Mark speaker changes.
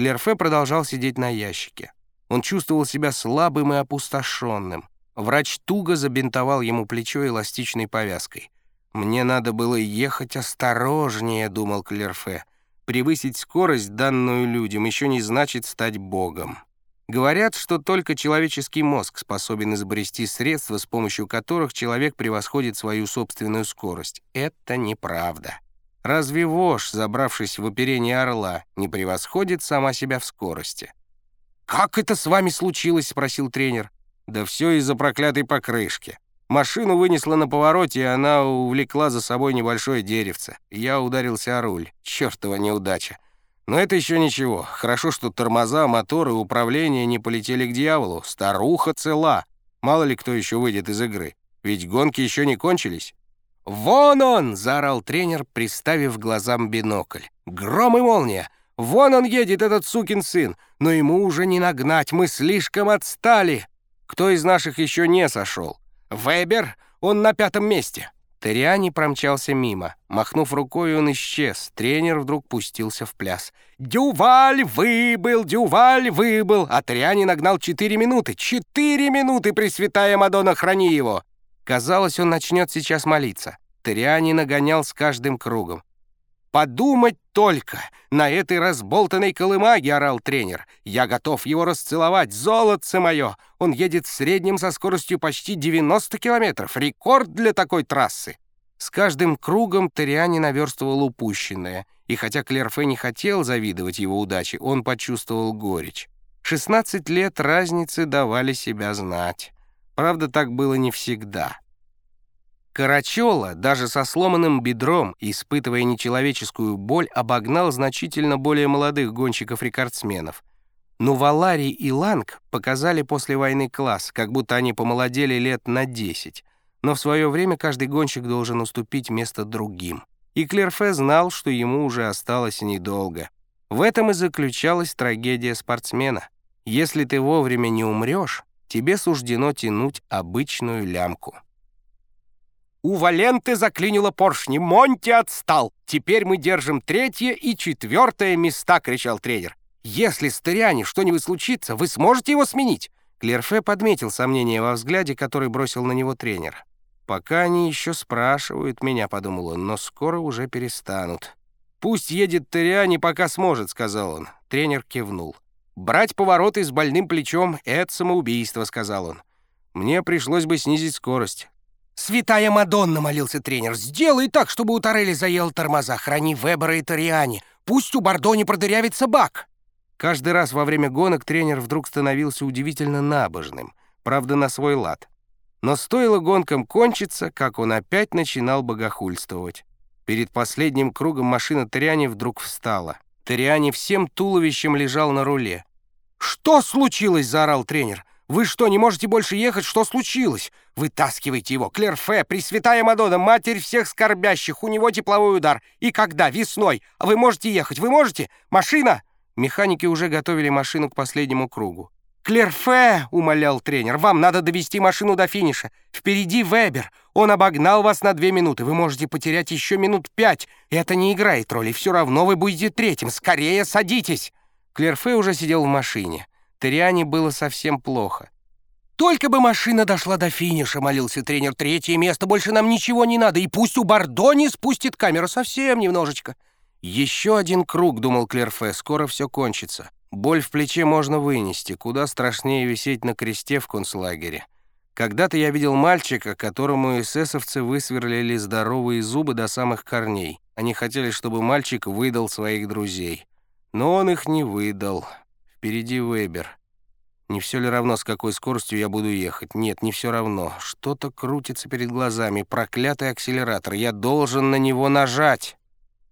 Speaker 1: Клерфе продолжал сидеть на ящике. Он чувствовал себя слабым и опустошенным. Врач туго забинтовал ему плечо эластичной повязкой. «Мне надо было ехать осторожнее», — думал Клерфе. «Превысить скорость, данную людям, еще не значит стать богом». Говорят, что только человеческий мозг способен изобрести средства, с помощью которых человек превосходит свою собственную скорость. Это неправда. Разве вошь, забравшись в оперение орла, не превосходит сама себя в скорости? «Как это с вами случилось?» — спросил тренер. «Да все из-за проклятой покрышки. Машину вынесло на повороте, и она увлекла за собой небольшое деревце. Я ударился о руль. Чёртова неудача. Но это еще ничего. Хорошо, что тормоза, моторы, управление не полетели к дьяволу. Старуха цела. Мало ли кто еще выйдет из игры. Ведь гонки еще не кончились. «Вон он!» — заорал тренер, приставив глазам бинокль. «Гром и молния! Вон он едет, этот сукин сын! Но ему уже не нагнать, мы слишком отстали! Кто из наших еще не сошел? Вебер? Он на пятом месте!» Ториани промчался мимо. Махнув рукой, он исчез. Тренер вдруг пустился в пляс. «Дюваль выбыл! Дюваль выбыл!» А Ториани нагнал четыре минуты. Четыре минуты, Пресвятая Мадонна, храни его! Казалось, он начнет сейчас молиться. Ториани нагонял с каждым кругом. «Подумать только! На этой разболтанной колымаге!» — орал тренер. «Я готов его расцеловать! Золотце мое! Он едет в среднем со скоростью почти 90 километров! Рекорд для такой трассы!» С каждым кругом Ториани наверстывал упущенное, и хотя Клерфе не хотел завидовать его удаче, он почувствовал горечь. 16 лет разницы давали себя знать. Правда, так было не всегда. Карачола, даже со сломанным бедром, испытывая нечеловеческую боль, обогнал значительно более молодых гонщиков-рекордсменов. Но Валарий и Ланг показали после войны класс, как будто они помолодели лет на 10. Но в свое время каждый гонщик должен уступить место другим. И Клерфе знал, что ему уже осталось недолго. В этом и заключалась трагедия спортсмена. Если ты вовремя не умрешь, тебе суждено тянуть обычную лямку. У Валенты заклинило поршни, Монти отстал. Теперь мы держим третье и четвертое места, кричал тренер. Если с Ториани что-нибудь случится, вы сможете его сменить? Клерфе подметил сомнение во взгляде, который бросил на него тренер. «Пока они еще спрашивают меня», — подумал он, — «но скоро уже перестанут». «Пусть едет Ториани, пока сможет», — сказал он. Тренер кивнул. «Брать повороты с больным плечом — это самоубийство», — сказал он. «Мне пришлось бы снизить скорость. «Святая Мадонна!» — молился тренер. «Сделай так, чтобы у Торелли заел тормоза. Храни Вебера и Ториани. Пусть у Бордо не продырявится бак!» Каждый раз во время гонок тренер вдруг становился удивительно набожным, правда, на свой лад. Но стоило гонкам кончиться, как он опять начинал богохульствовать. Перед последним кругом машина Ториани вдруг встала. Ториани всем туловищем лежал на руле. «Что случилось?» — заорал тренер. «Вы что, не можете больше ехать? Что случилось? Вытаскивайте его! Клерфе, Пресвятая Мадонна, Матерь всех скорбящих, у него тепловой удар. И когда? Весной. Вы можете ехать? Вы можете? Машина!» Механики уже готовили машину к последнему кругу. «Клерфе!» — умолял тренер. «Вам надо довести машину до финиша. Впереди Вебер. Он обогнал вас на две минуты. Вы можете потерять еще минут пять. Это не играет роли. Все равно вы будете третьим. Скорее садитесь!» Клерфе уже сидел в машине. Ториане было совсем плохо. «Только бы машина дошла до финиша», — молился тренер. «Третье место, больше нам ничего не надо. И пусть у Бордони спустит камеру совсем немножечко». «Еще один круг», — думал Клерфе, — «скоро все кончится. Боль в плече можно вынести, куда страшнее висеть на кресте в концлагере. Когда-то я видел мальчика, которому эсэсовцы высверлили здоровые зубы до самых корней. Они хотели, чтобы мальчик выдал своих друзей. Но он их не выдал. Впереди Вебер. Не все ли равно, с какой скоростью я буду ехать? Нет, не все равно. Что-то крутится перед глазами. Проклятый акселератор. Я должен на него нажать.